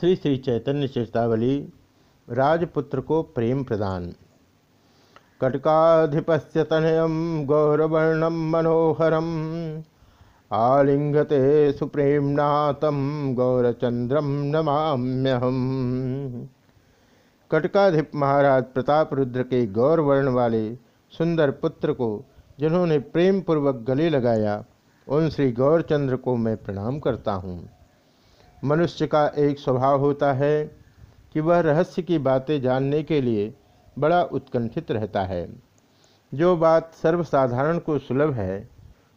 श्री श्री चैतन्य चेतावली राजपुत्र को प्रेम प्रदान। कटकाधिपस्य तनयम गौरवर्णम मनोहरम आलिंगते सुप्रेमना तम गौरचंद्रम नमाम्यहम कटकाधिप महाराज प्रताप रुद्र के गौरवर्ण वाले सुंदर पुत्र को, जिन्होंने प्रेम पूर्वक गले लगाया, उन श्री गौरचंद्र को मैं प्रणाम करता हूँ। मनुष्य का एक स्वभाव होता है कि वह रहस्य की बातें जानने के लिए बड़ा उत्कंठित रहता है। जो बात सर्वसाधारण को सुलभ है,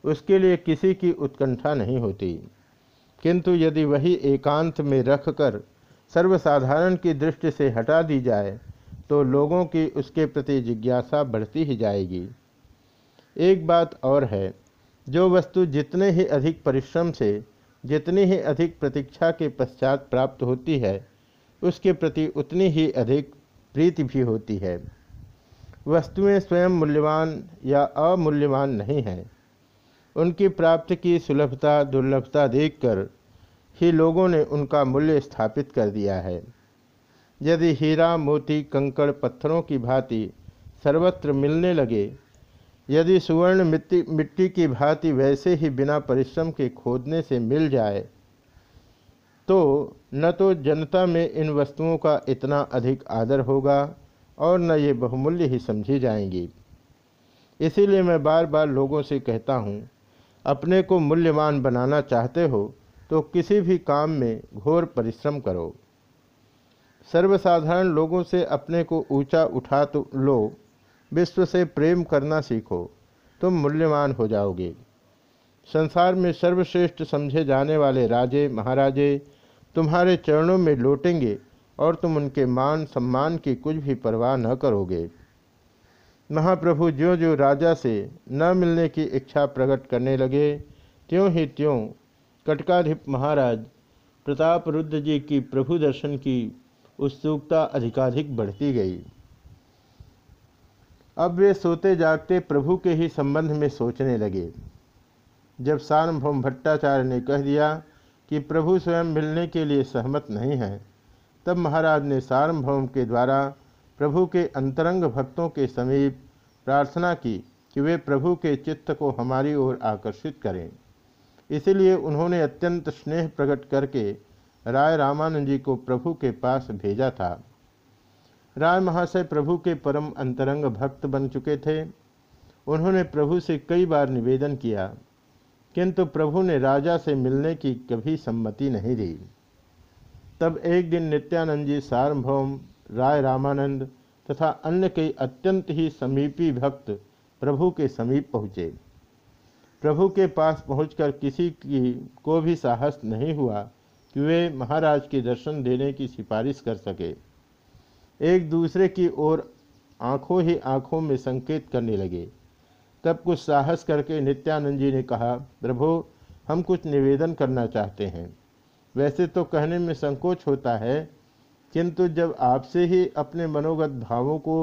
उसके लिए किसी की उत्कंठा नहीं होती। किंतु यदि वही एकांत में रखकर सर्वसाधारण की दृष्टि से हटा दी जाए तो लोगों की उसके प्रति जिज्ञासा बढ़ती ही जाएगी। एक बात और है, जो वस्तु जितने ही अधिक परिश्रम से जितनी ही अधिक प्रतीक्षा के पश्चात प्राप्त होती है, उसके प्रति उतनी ही अधिक प्रीति भी होती है। वस्तुएँ स्वयं मूल्यवान या अमूल्यवान नहीं हैं। उनकी प्राप्ति की सुलभता, दुर्लभता देखकर ही लोगों ने उनका मूल्य स्थापित कर दिया है। यदि हीरा, मोती, कंकड़, पत्थरों की भांति सर्वत्र मिलने लगे यदि सुवर्ण मिट्टी मिट्टी की भांति वैसे ही बिना परिश्रम के खोदने से मिल जाए तो न तो जनता में इन वस्तुओं का इतना अधिक आदर होगा और न ये बहुमूल्य ही समझी जाएँगी। इसीलिए मैं बार बार लोगों से कहता हूँ, अपने को मूल्यवान बनाना चाहते हो तो किसी भी काम में घोर परिश्रम करो। सर्वसाधारण लोगों से अपने को ऊँचा उठा तो लो विश्व से प्रेम करना सीखो, तुम मूल्यवान हो जाओगे। संसार में सर्वश्रेष्ठ समझे जाने वाले राजे, महाराजे तुम्हारे चरणों में लौटेंगे और तुम उनके मान सम्मान की कुछ भी परवाह न करोगे। महाप्रभु ज्यो ज्यो राजा से न मिलने की इच्छा प्रकट करने लगे, त्यों ही त्यों कटकाधिप महाराज प्रताप रुद्र जी की प्रभु दर्शन की उत्सुकता अधिकाधिक बढ़ती गई। अब वे सोते जागते प्रभु के ही संबंध में सोचने लगे। जब सार्वभौम भट्टाचार्य ने कह दिया कि प्रभु स्वयं मिलने के लिए सहमत नहीं है, तब महाराज ने सार्वभौम के द्वारा प्रभु के अंतरंग भक्तों के समीप प्रार्थना की कि वे प्रभु के चित्त को हमारी ओर आकर्षित करें। इसीलिए उन्होंने अत्यंत स्नेह प्रकट करके राय रामानंद जी को प्रभु के पास भेजा था। राय महाशय प्रभु के परम अंतरंग भक्त बन चुके थे। उन्होंने प्रभु से कई बार निवेदन किया, किंतु प्रभु ने राजा से मिलने की कभी सम्मति नहीं दी। तब एक दिन नित्यानंद जी सार्वभौम, राय रामानंद तथा अन्य कई अत्यंत ही समीपी भक्त प्रभु के समीप पहुँचे। प्रभु के पास पहुंचकर किसी की, को भी साहस नहीं हुआ कि वे महाराज के दर्शन देने की सिफारिश कर सके। एक दूसरे की ओर आँखों ही आँखों में संकेत करने लगे। तब कुछ साहस करके नित्यानंद जी ने कहा, प्रभु, हम कुछ निवेदन करना चाहते हैं। वैसे तो कहने में संकोच होता है, किंतु जब आपसे ही अपने मनोगत भावों को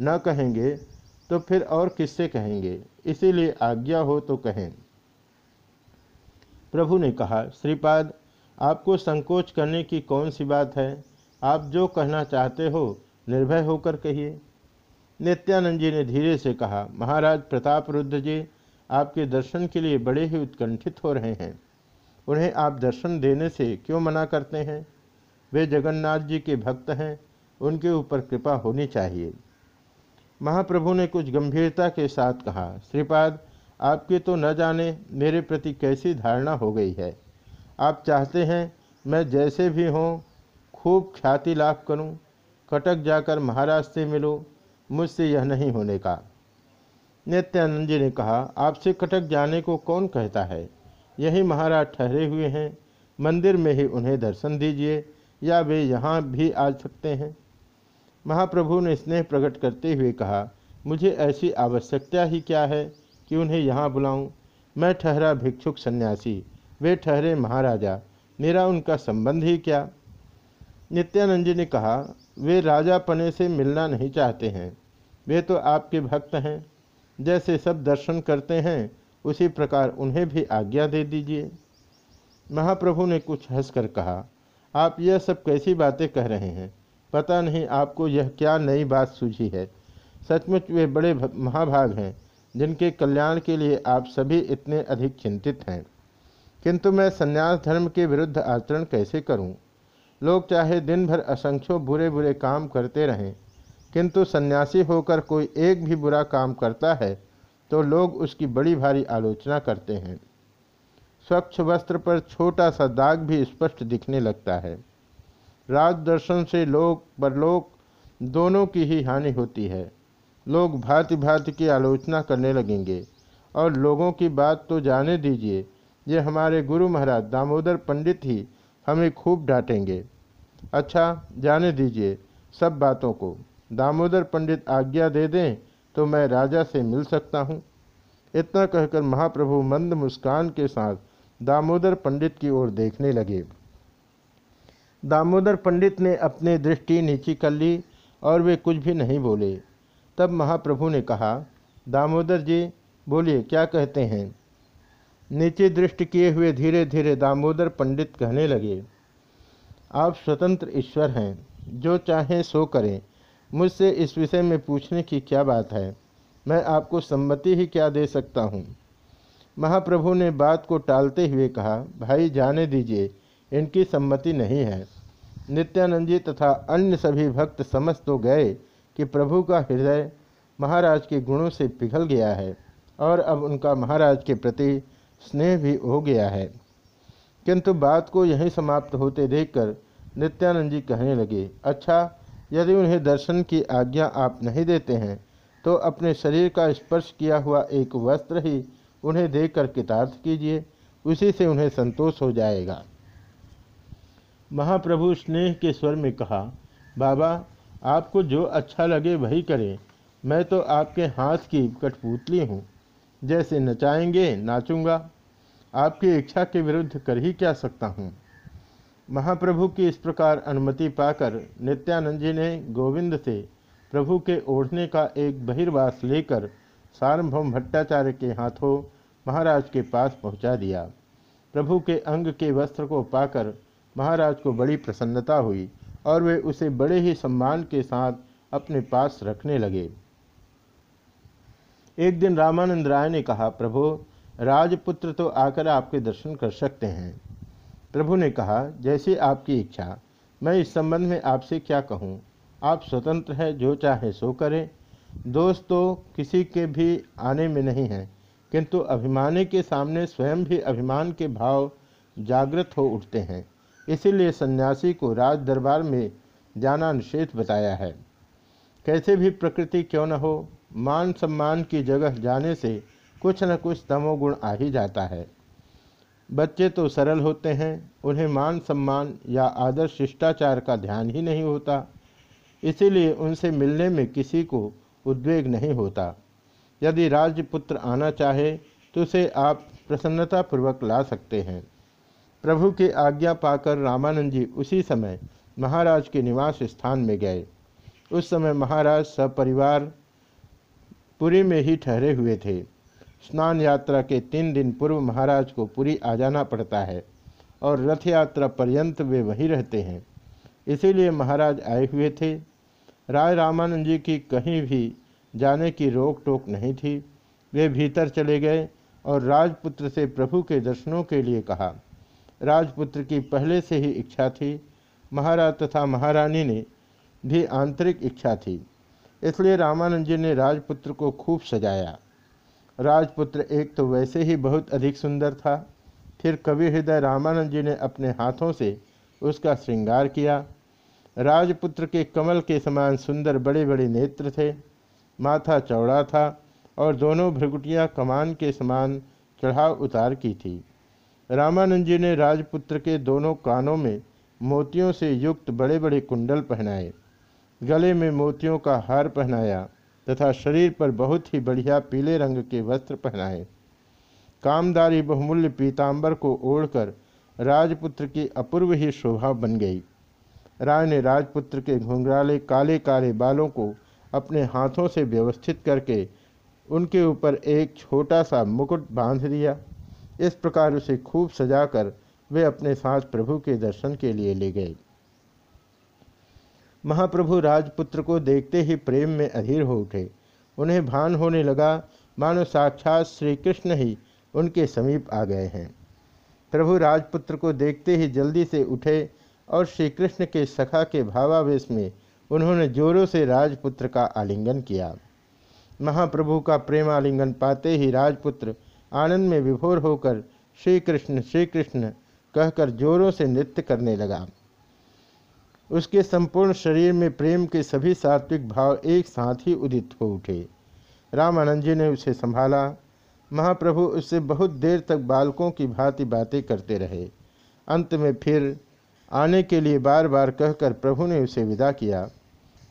न कहेंगे तो फिर और किससे कहेंगे? इसीलिए आज्ञा हो तो कहें। प्रभु ने कहा, श्रीपाद, आपको संकोच करने की कौन सी बात है? आप जो कहना चाहते हो, निर्भय होकर कहिए। नित्यानंद जी ने धीरे से कहा, महाराज प्रताप रुद्र जी, आपके दर्शन के लिए बड़े ही उत्कंठित हो रहे हैं। उन्हें आप दर्शन देने से क्यों मना करते हैं? वे जगन्नाथ जी के भक्त हैं, उनके ऊपर कृपा होनी चाहिए। महाप्रभु ने कुछ गंभीरता के साथ कहा, श्रीपाद, आपके तो न जाने मेरे प्रति कैसी धारणा हो गई है। आप चाहते हैं मैं जैसे भी हों खूब ख्याति लाभ करूँ, कटक जाकर महाराज से मिलूं, मुझसे यह नहीं होने का। नित्यानंद जी ने कहा आपसे कटक जाने को कौन कहता है? यही महाराज ठहरे हुए हैं मंदिर में ही उन्हें दर्शन दीजिए या वे यहाँ भी आ सकते हैं। महाप्रभु ने स्नेह प्रकट करते हुए कहा मुझे ऐसी आवश्यकता ही क्या है कि उन्हें यहाँ बुलाऊं? मैं ठहरा भिक्षुक सन्यासी वे ठहरे महाराजा मेरा उनका संबंध ही क्या? नित्यानंद जी ने कहा, वे राजा पने से मिलना नहीं चाहते हैं। वे तो आपके भक्त हैं। जैसे सब दर्शन करते हैं, उसी प्रकार उन्हें भी आज्ञा दे दीजिए। महाप्रभु ने कुछ हंसकर कहा, आप यह सब कैसी बातें कह रहे हैं? पता नहीं आपको यह क्या नई बात सूझी है। सचमुच वे बड़े महाभाग हैं, जिनके कल्याण के लिए आप सभी इतने अधिक चिंतित हैं। किंतु मैं संन्यास धर्म के विरुद्ध आचरण कैसे करूँ? लोग चाहे दिन भर असंख्यों बुरे बुरे काम करते रहें, किंतु सन्यासी होकर कोई एक भी बुरा काम करता है तो लोग उसकी बड़ी भारी आलोचना करते हैं। स्वच्छ वस्त्र पर छोटा सा दाग भी स्पष्ट दिखने लगता है। राज दर्शन से लोग, परलोक, दोनों की ही हानि होती है। लोग भांति भांति की आलोचना करने लगेंगे। और लोगों की बात तो जाने दीजिए, ये हमारे गुरु महाराज दामोदर पंडित ही हमें खूब डांटेंगे। अच्छा जाने दीजिए सब बातों को। दामोदर पंडित आज्ञा दे दें तो मैं राजा से मिल सकता हूँ। इतना कहकर महाप्रभु मंद मुस्कान के साथ दामोदर पंडित की ओर देखने लगे। दामोदर पंडित ने अपनी दृष्टि नीची कर ली और वे कुछ भी नहीं बोले। तब महाप्रभु ने कहा, दामोदर जी, बोलिए, क्या कहते हैं? नीचे दृष्टि किए हुए धीरे धीरे दामोदर पंडित कहने लगे, आप स्वतंत्र ईश्वर हैं, जो चाहें सो करें। मुझसे इस विषय में पूछने की क्या बात है? मैं आपको सम्मति ही क्या दे सकता हूँ? महाप्रभु ने बात को टालते हुए कहा, भाई, जाने दीजिए, इनकी सम्मति नहीं है। नित्यानंद जी तथा अन्य सभी भक्त समझ तो गए कि प्रभु का हृदय महाराज के गुणों से पिघल गया है और अब उनका महाराज के प्रति स्नेह भी हो गया है। किंतु बात को यहीं समाप्त होते देखकर नित्यानंद जी कहने लगे अच्छा यदि उन्हें दर्शन की आज्ञा आप नहीं देते हैं तो अपने शरीर का स्पर्श किया हुआ एक वस्त्र ही उन्हें देकर कितार्थ कीजिए, उसी से उन्हें संतोष हो जाएगा। महाप्रभु स्नेह के स्वर में कहा, बाबा, आपको जो अच्छा लगे वही करें, मैं तो आपके हाथ की कठपुतली हूँ। जैसे नचाएँगे, नाचूँगा। आपकी इच्छा के विरुद्ध कर ही क्या सकता हूँ? महाप्रभु की इस प्रकार अनुमति पाकर नित्यानंद जी ने गोविंद से प्रभु के ओढ़ने का एक बहिर्वास लेकर सार्वभौम भट्टाचार्य के हाथों महाराज के पास पहुँचा दिया। प्रभु के अंग के वस्त्र को पाकर महाराज को बड़ी प्रसन्नता हुई और वे उसे बड़े ही सम्मान के साथ अपने पास रखने लगे। एक दिन रामानंद राय ने कहा, प्रभु, राजपुत्र तो आकर आपके दर्शन कर सकते हैं। प्रभु ने कहा, जैसे आपकी इच्छा, मैं इस संबंध में आपसे क्या कहूँ? आप स्वतंत्र हैं, जो चाहे सो करें। दोस्त तो किसी के भी आने में नहीं है, किंतु अभिमानी के सामने स्वयं भी अभिमान के भाव जागृत हो उठते हैं। इसीलिए सन्यासी को राज दरबार में जाना निषेध बताया है। कैसे भी प्रकृति क्यों न हो, मान सम्मान की जगह जाने से कुछ न कुछ तमोगुण आ ही जाता है। बच्चे तो सरल होते हैं, उन्हें मान सम्मान या आदर शिष्टाचार का ध्यान ही नहीं होता, इसीलिए उनसे मिलने में किसी को उद्वेग नहीं होता। यदि राजपुत्र आना चाहे तो उसे आप प्रसन्नतापूर्वक ला सकते हैं। प्रभु की आज्ञा पाकर रामानंद जी उसी समय महाराज के निवास स्थान में गए। उस समय महाराज सपरिवार पुरी में ही ठहरे हुए थे। स्नान यात्रा के तीन दिन पूर्व महाराज को पुरी आ जाना पड़ता है और रथ यात्रा पर्यंत वे वहीं रहते हैं। इसीलिए महाराज आए हुए थे। राय रामानंद जी की कहीं भी जाने की रोक टोक नहीं थी। वे भीतर चले गए और राजपुत्र से प्रभु के दर्शनों के लिए कहा। राजपुत्र की पहले से ही इच्छा थी। महाराज तथा महारानी ने भी आंतरिक इच्छा थी। इसलिए रामानंद जी ने राजपुत्र को खूब सजाया। राजपुत्र एक तो वैसे ही बहुत अधिक सुंदर था। फिर कवि हृदय रामानंद जी ने अपने हाथों से उसका श्रृंगार किया। राजपुत्र के कमल के समान सुंदर बड़े बड़े नेत्र थे। माथा चौड़ा था और दोनों भ्रगुटियाँ कमान के समान चढ़ाव उतार की थी। रामानंद जी ने राजपुत्र के दोनों कानों में मोतियों से युक्त बड़े बड़े कुंडल पहनाए। गले में मोतियों का हार पहनाया तथा शरीर पर बहुत ही बढ़िया पीले रंग के वस्त्र पहनाए। कामदारी बहुमूल्य पीताम्बर को ओढ़कर राजपुत्र की अपूर्व ही शोभा बन गई। राय ने राजपुत्र के घुंघराले काले काले बालों को अपने हाथों से व्यवस्थित करके उनके ऊपर एक छोटा सा मुकुट बाँध दिया। इस प्रकार उसे खूब सजाकर वे अपने साथ प्रभु के दर्शन के लिए ले गए। महाप्रभु राजपुत्र को देखते ही प्रेम में अधीर हो उठे। उन्हें भान होने लगा, मानो साक्षात श्री कृष्ण ही उनके समीप आ गए हैं। प्रभु राजपुत्र को देखते ही जल्दी से उठे और श्री कृष्ण के सखा के भावावेश में उन्होंने जोरों से राजपुत्र का आलिंगन किया। महाप्रभु का प्रेम आलिंगन पाते ही राजपुत्र आनंद में विभोर होकर श्री कृष्ण श्री कृष्ण कहकर जोरों से नृत्य करने लगा। उसके संपूर्ण शरीर में प्रेम के सभी सात्विक भाव एक साथ ही उदित हो उठे। रामानंद जी ने उसे संभाला। महाप्रभु उससे बहुत देर तक बालकों की भांति बातें करते रहे। अंत में फिर आने के लिए बार बार कहकर प्रभु ने उसे विदा किया।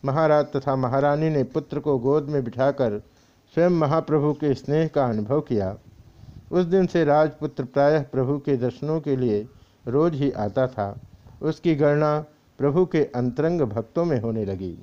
महाराज तथा महारानी ने पुत्र को गोद में बिठाकर स्वयं महाप्रभु के स्नेह का अनुभव किया। उस दिन से राजपुत्र प्रायः प्रभु के दर्शनों के लिए रोज ही आता था। उसकी गणना प्रभु के अंतरंग भक्तों में होने लगी।